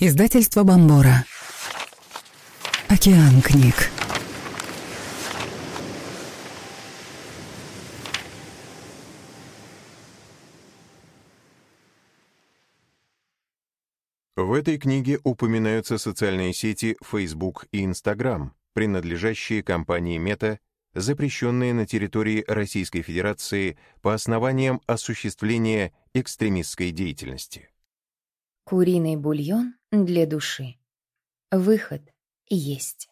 Издательство Бомбора. Океан книг. В этой книге упоминаются социальные сети Facebook и Instagram, принадлежащие компании Meta, запрещенные на территории Российской Федерации по основаниям осуществления экстремистской деятельности. Куриный бульон для души. Выход есть.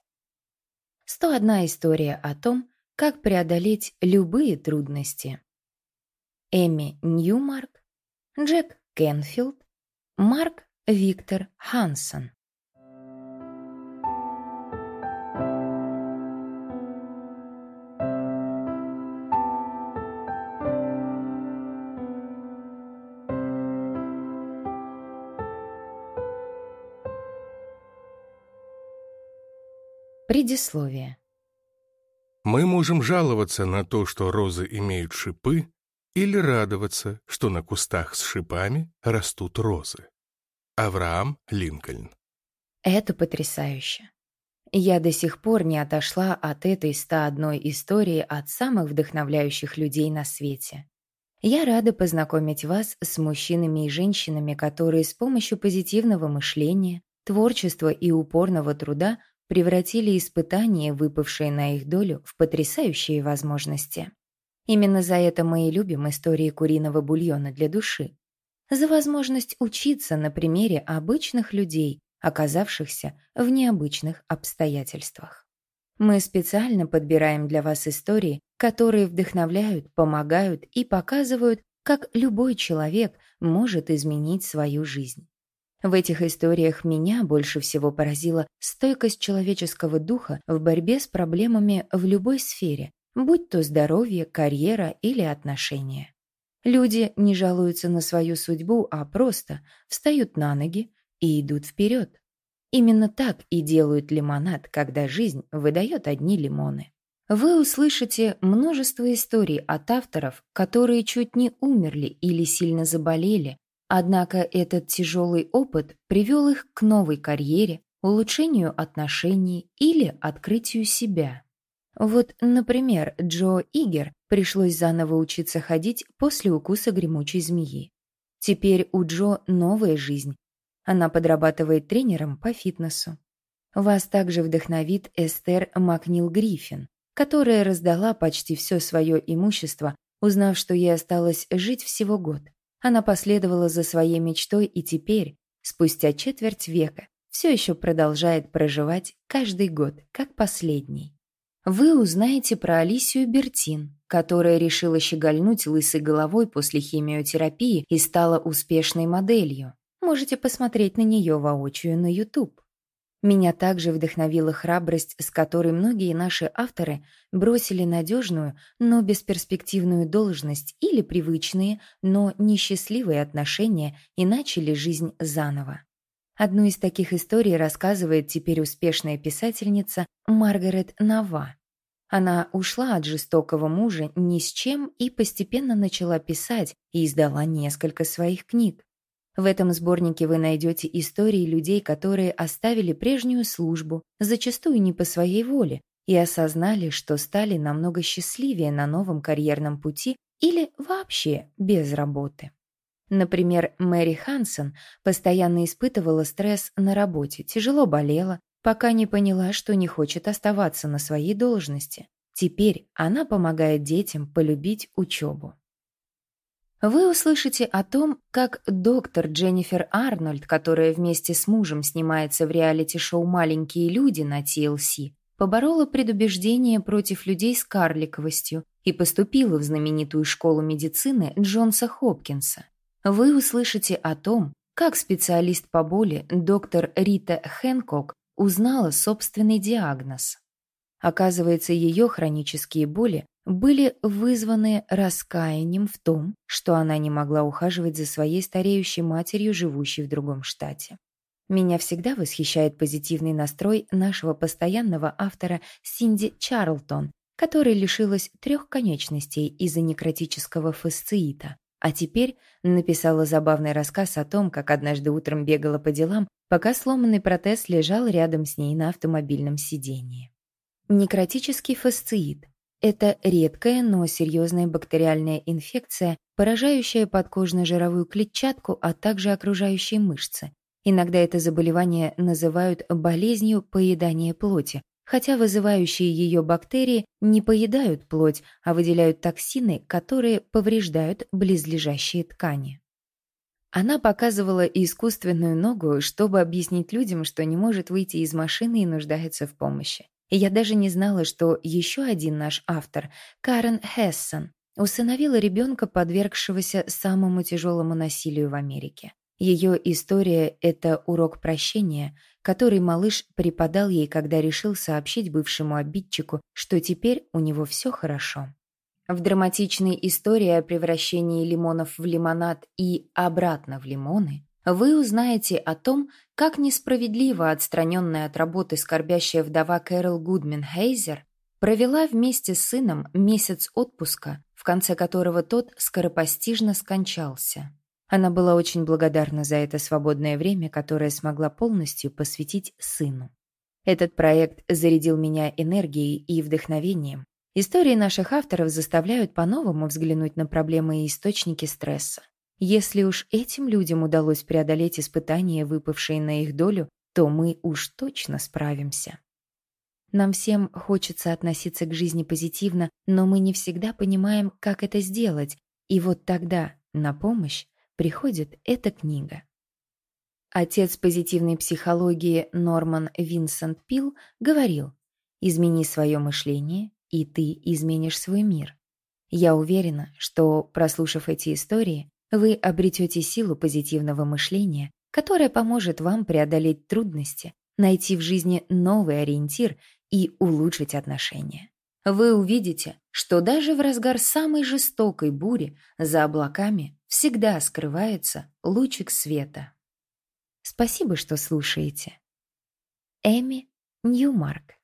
101 история о том, как преодолеть любые трудности. Эми Ньюмарк, Джек Кенфилд, Марк Виктор Хансон. Предисловие. Мы можем жаловаться на то, что розы имеют шипы, или радоваться, что на кустах с шипами растут розы. Авраам Линкольн. Это потрясающе. Я до сих пор не отошла от этой 101 истории от самых вдохновляющих людей на свете. Я рада познакомить вас с мужчинами и женщинами, которые с помощью позитивного мышления, творчества и упорного труда превратили испытания, выпавшие на их долю, в потрясающие возможности. Именно за это мы и любим истории куриного бульона для души. За возможность учиться на примере обычных людей, оказавшихся в необычных обстоятельствах. Мы специально подбираем для вас истории, которые вдохновляют, помогают и показывают, как любой человек может изменить свою жизнь. В этих историях меня больше всего поразила стойкость человеческого духа в борьбе с проблемами в любой сфере, будь то здоровье, карьера или отношения. Люди не жалуются на свою судьбу, а просто встают на ноги и идут вперед. Именно так и делают лимонад, когда жизнь выдает одни лимоны. Вы услышите множество историй от авторов, которые чуть не умерли или сильно заболели, Однако этот тяжелый опыт привел их к новой карьере, улучшению отношений или открытию себя. Вот, например, Джо Игер пришлось заново учиться ходить после укуса гремучей змеи. Теперь у Джо новая жизнь. Она подрабатывает тренером по фитнесу. Вас также вдохновит Эстер Макнил Гриффин, которая раздала почти все свое имущество, узнав, что ей осталось жить всего год. Она последовала за своей мечтой и теперь, спустя четверть века, все еще продолжает проживать каждый год, как последний. Вы узнаете про Алисию Бертин, которая решила щегольнуть лысой головой после химиотерапии и стала успешной моделью. Можете посмотреть на нее воочию на YouTube. Меня также вдохновила храбрость, с которой многие наши авторы бросили надежную, но бесперспективную должность или привычные, но несчастливые отношения и начали жизнь заново. Одну из таких историй рассказывает теперь успешная писательница Маргарет Нава. Она ушла от жестокого мужа ни с чем и постепенно начала писать и издала несколько своих книг. В этом сборнике вы найдете истории людей, которые оставили прежнюю службу, зачастую не по своей воле, и осознали, что стали намного счастливее на новом карьерном пути или вообще без работы. Например, Мэри Хансон постоянно испытывала стресс на работе, тяжело болела, пока не поняла, что не хочет оставаться на своей должности. Теперь она помогает детям полюбить учебу. Вы услышите о том, как доктор Дженнифер Арнольд, которая вместе с мужем снимается в реалити-шоу «Маленькие люди» на TLC, поборола предубеждение против людей с карликовостью и поступила в знаменитую школу медицины Джонса Хопкинса. Вы услышите о том, как специалист по боли доктор Рита Хэнкок узнала собственный диагноз. Оказывается, ее хронические боли были вызваны раскаянием в том, что она не могла ухаживать за своей стареющей матерью, живущей в другом штате. Меня всегда восхищает позитивный настрой нашего постоянного автора Синди Чарлтон, которая лишилась трех конечностей из-за некротического фасциита, а теперь написала забавный рассказ о том, как однажды утром бегала по делам пока сломанный протез лежал рядом с ней на автомобильном сидении. Некротический фасциит – это редкая, но серьезная бактериальная инфекция, поражающая подкожно-жировую клетчатку, а также окружающие мышцы. Иногда это заболевание называют болезнью поедания плоти, хотя вызывающие ее бактерии не поедают плоть, а выделяют токсины, которые повреждают близлежащие ткани. Она показывала искусственную ногу, чтобы объяснить людям, что не может выйти из машины и нуждается в помощи. Я даже не знала, что еще один наш автор, Карен Хессон, усыновила ребенка, подвергшегося самому тяжелому насилию в Америке. Ее история — это урок прощения, который малыш преподал ей, когда решил сообщить бывшему обидчику, что теперь у него все хорошо. В драматичной истории о превращении лимонов в лимонад и обратно в лимоны вы узнаете о том, как несправедливо отстраненная от работы скорбящая вдова Кэрол Гудмен Хейзер провела вместе с сыном месяц отпуска, в конце которого тот скоропостижно скончался. Она была очень благодарна за это свободное время, которое смогла полностью посвятить сыну. Этот проект зарядил меня энергией и вдохновением, Истории наших авторов заставляют по-новому взглянуть на проблемы и источники стресса. Если уж этим людям удалось преодолеть испытания, выпавшие на их долю, то мы уж точно справимся. Нам всем хочется относиться к жизни позитивно, но мы не всегда понимаем, как это сделать, и вот тогда на помощь приходит эта книга. Отец позитивной психологии Норман Винсент Пил говорил, «Измени свое мышление, и ты изменишь свой мир. Я уверена, что, прослушав эти истории, вы обретете силу позитивного мышления, которая поможет вам преодолеть трудности, найти в жизни новый ориентир и улучшить отношения. Вы увидите, что даже в разгар самой жестокой бури за облаками всегда скрывается лучик света. Спасибо, что слушаете. Эми Ньюмарк